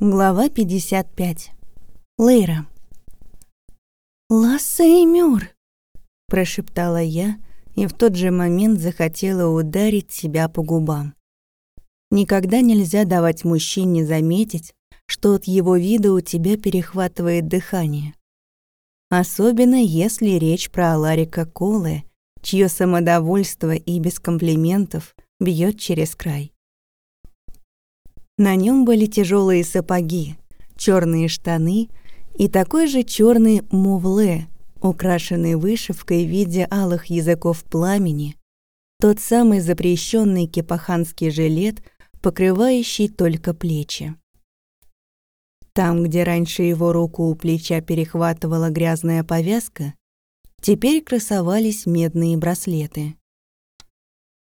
Глава 55. Лейра. «Ласса и Мюр!» — прошептала я, и в тот же момент захотела ударить себя по губам. Никогда нельзя давать мужчине заметить, что от его вида у тебя перехватывает дыхание. Особенно если речь про Аларика Колы, чье самодовольство и без комплиментов бьет через край. На нем были тяжелые сапоги, черные штаны и такой же черный мувле, украшенный вышивкой в виде алых языков пламени, тот самый запрещенный кипаханский жилет, покрывающий только плечи. Там, где раньше его руку у плеча перехватывала грязная повязка, теперь красовались медные браслеты.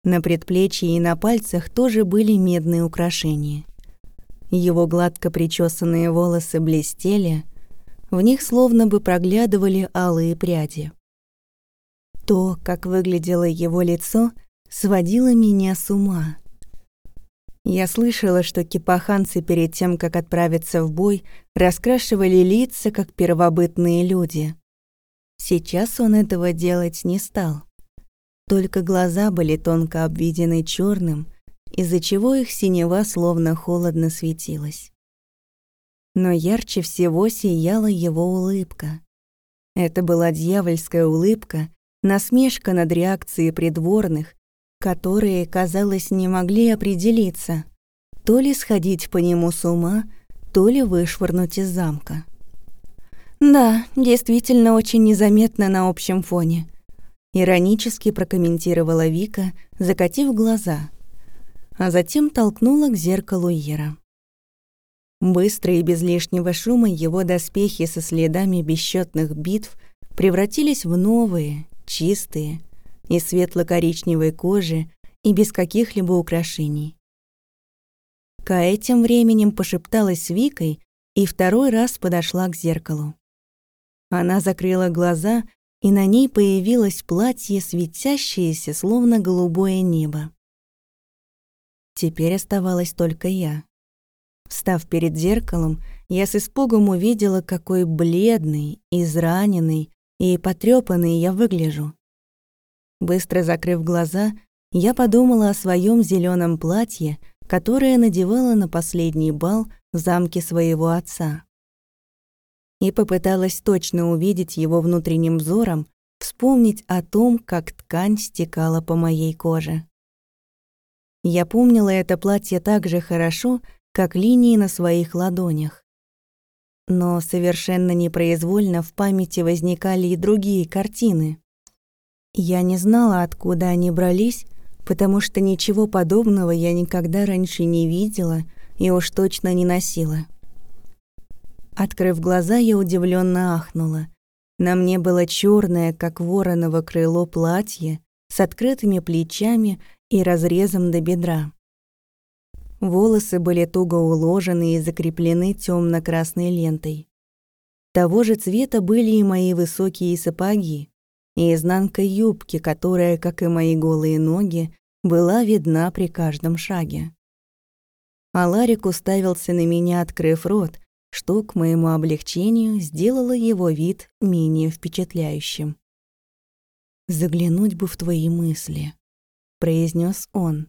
На предплечье и на пальцах тоже были медные украшения. Его гладко причесанные волосы блестели, в них словно бы проглядывали алые пряди. То, как выглядело его лицо, сводило меня с ума. Я слышала, что кипаханцы перед тем, как отправиться в бой, раскрашивали лица, как первобытные люди. Сейчас он этого делать не стал. Только глаза были тонко обведены черным, из-за чего их синева словно холодно светилась. Но ярче всего сияла его улыбка. Это была дьявольская улыбка, насмешка над реакцией придворных, которые, казалось, не могли определиться, то ли сходить по нему с ума, то ли вышвырнуть из замка. «Да, действительно очень незаметно на общем фоне», — иронически прокомментировала Вика, закатив глаза — а затем толкнула к зеркалу Ера. Быстро и без лишнего шума его доспехи со следами бесчетных битв превратились в новые, чистые, и светло-коричневой кожи, и без каких-либо украшений. Кая тем временем пошепталась с Викой и второй раз подошла к зеркалу. Она закрыла глаза, и на ней появилось платье, светящееся, словно голубое небо. Теперь оставалась только я. Встав перед зеркалом, я с испугом увидела, какой бледный, израненный и потрёпанный я выгляжу. Быстро закрыв глаза, я подумала о своем зеленом платье, которое надевала на последний бал в замке своего отца. И попыталась точно увидеть его внутренним взором, вспомнить о том, как ткань стекала по моей коже. Я помнила это платье так же хорошо, как линии на своих ладонях. Но совершенно непроизвольно в памяти возникали и другие картины. Я не знала, откуда они брались, потому что ничего подобного я никогда раньше не видела и уж точно не носила. Открыв глаза, я удивленно ахнула. На мне было черное, как вороново крыло, платье с открытыми плечами и разрезом до бедра. Волосы были туго уложены и закреплены темно красной лентой. Того же цвета были и мои высокие сапоги, и изнанка юбки, которая, как и мои голые ноги, была видна при каждом шаге. А Ларик уставился на меня, открыв рот, что, к моему облегчению, сделало его вид менее впечатляющим. «Заглянуть бы в твои мысли», — произнес он.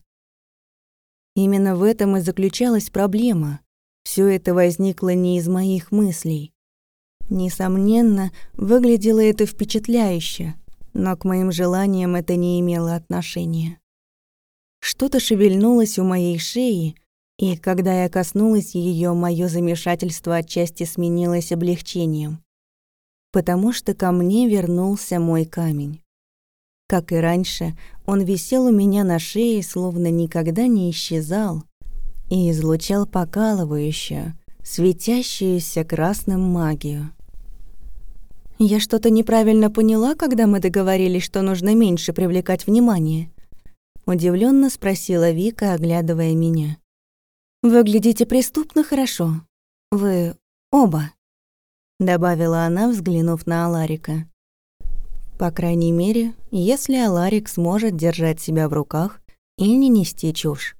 Именно в этом и заключалась проблема. Все это возникло не из моих мыслей. Несомненно, выглядело это впечатляюще, но к моим желаниям это не имело отношения. Что-то шевельнулось у моей шеи, и когда я коснулась ее, мое замешательство отчасти сменилось облегчением, потому что ко мне вернулся мой камень. Как и раньше, он висел у меня на шее, словно никогда не исчезал, и излучал покалывающую, светящуюся красным магию. «Я что-то неправильно поняла, когда мы договорились, что нужно меньше привлекать внимание?» Удивленно спросила Вика, оглядывая меня. «Выглядите преступно хорошо. Вы оба», — добавила она, взглянув на Аларика. По крайней мере, если Аларик сможет держать себя в руках и не нести чушь.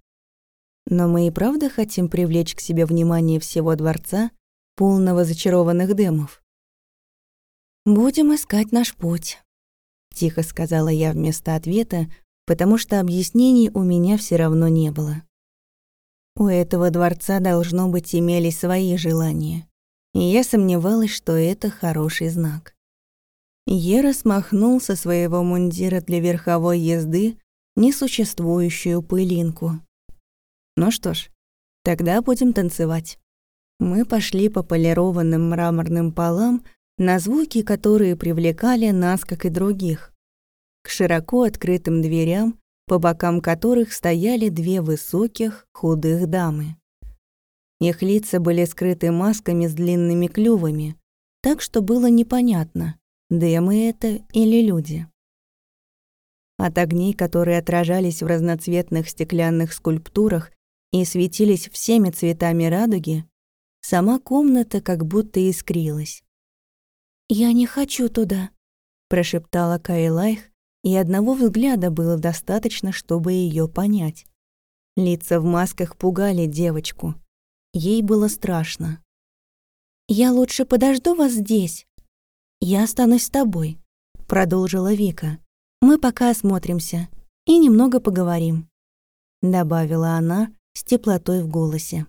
Но мы и правда хотим привлечь к себе внимание всего дворца, полного зачарованных демов. «Будем искать наш путь», — тихо сказала я вместо ответа, потому что объяснений у меня все равно не было. У этого дворца, должно быть, имелись свои желания, и я сомневалась, что это хороший знак. Ера смахнул со своего мундира для верховой езды несуществующую пылинку. Ну что ж, тогда будем танцевать. Мы пошли по полированным мраморным полам на звуки, которые привлекали нас, как и других. К широко открытым дверям, по бокам которых стояли две высоких, худых дамы. Их лица были скрыты масками с длинными клювами, так что было непонятно, демы это или люди. От огней, которые отражались в разноцветных стеклянных скульптурах и светились всеми цветами радуги, сама комната как будто искрилась. «Я не хочу туда», — прошептала Кайлайх, и одного взгляда было достаточно, чтобы ее понять. Лица в масках пугали девочку. Ей было страшно. «Я лучше подожду вас здесь. Я останусь с тобой», — продолжила Вика. «Мы пока осмотримся и немного поговорим», — добавила она с теплотой в голосе.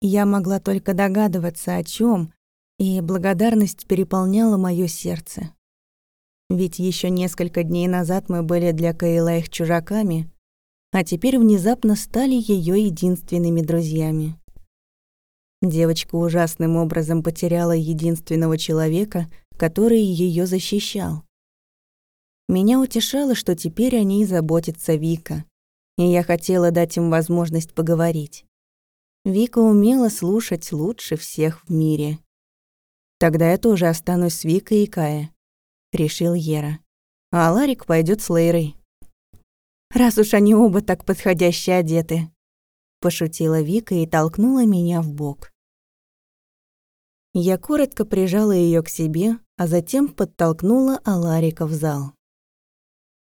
Я могла только догадываться, о чем, и благодарность переполняла моё сердце. Ведь еще несколько дней назад мы были для Каила их чужаками, а теперь внезапно стали ее единственными друзьями. Девочка ужасным образом потеряла единственного человека, который ее защищал. Меня утешало, что теперь о ней заботится Вика, и я хотела дать им возможность поговорить. Вика умела слушать лучше всех в мире. Тогда я тоже останусь с Викой и Кая, решил Ера. А Ларик пойдет с Лейрой. Раз уж они оба так подходяще одеты, пошутила Вика и толкнула меня в бок. Я коротко прижала ее к себе, а затем подтолкнула Аларика в зал.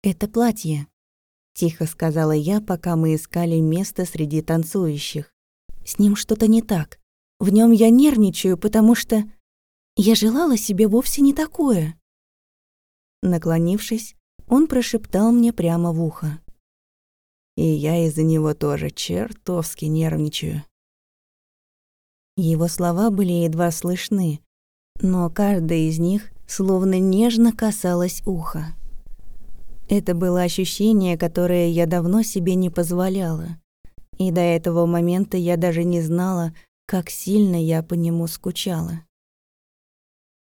«Это платье», — тихо сказала я, пока мы искали место среди танцующих. «С ним что-то не так. В нем я нервничаю, потому что...» Я желала себе вовсе не такое. Наклонившись, он прошептал мне прямо в ухо. И я из-за него тоже чертовски нервничаю. Его слова были едва слышны, но каждая из них словно нежно касалась уха. Это было ощущение, которое я давно себе не позволяла, и до этого момента я даже не знала, как сильно я по нему скучала.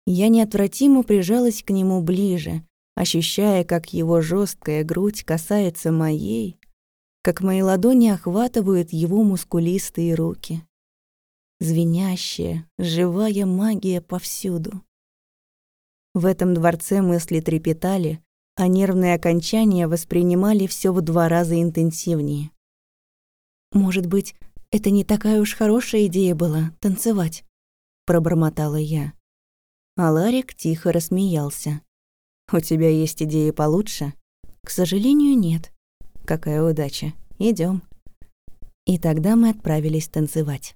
Я неотвратимо прижалась к нему ближе, ощущая, как его жесткая грудь касается моей, как мои ладони охватывают его мускулистые руки. Звенящая, живая магия повсюду. В этом дворце мысли трепетали, а нервные окончания воспринимали все в два раза интенсивнее. «Может быть, это не такая уж хорошая идея была — танцевать?» — пробормотала я. А Ларик тихо рассмеялся. «У тебя есть идеи получше?» «К сожалению, нет». «Какая удача. Идем. И тогда мы отправились танцевать.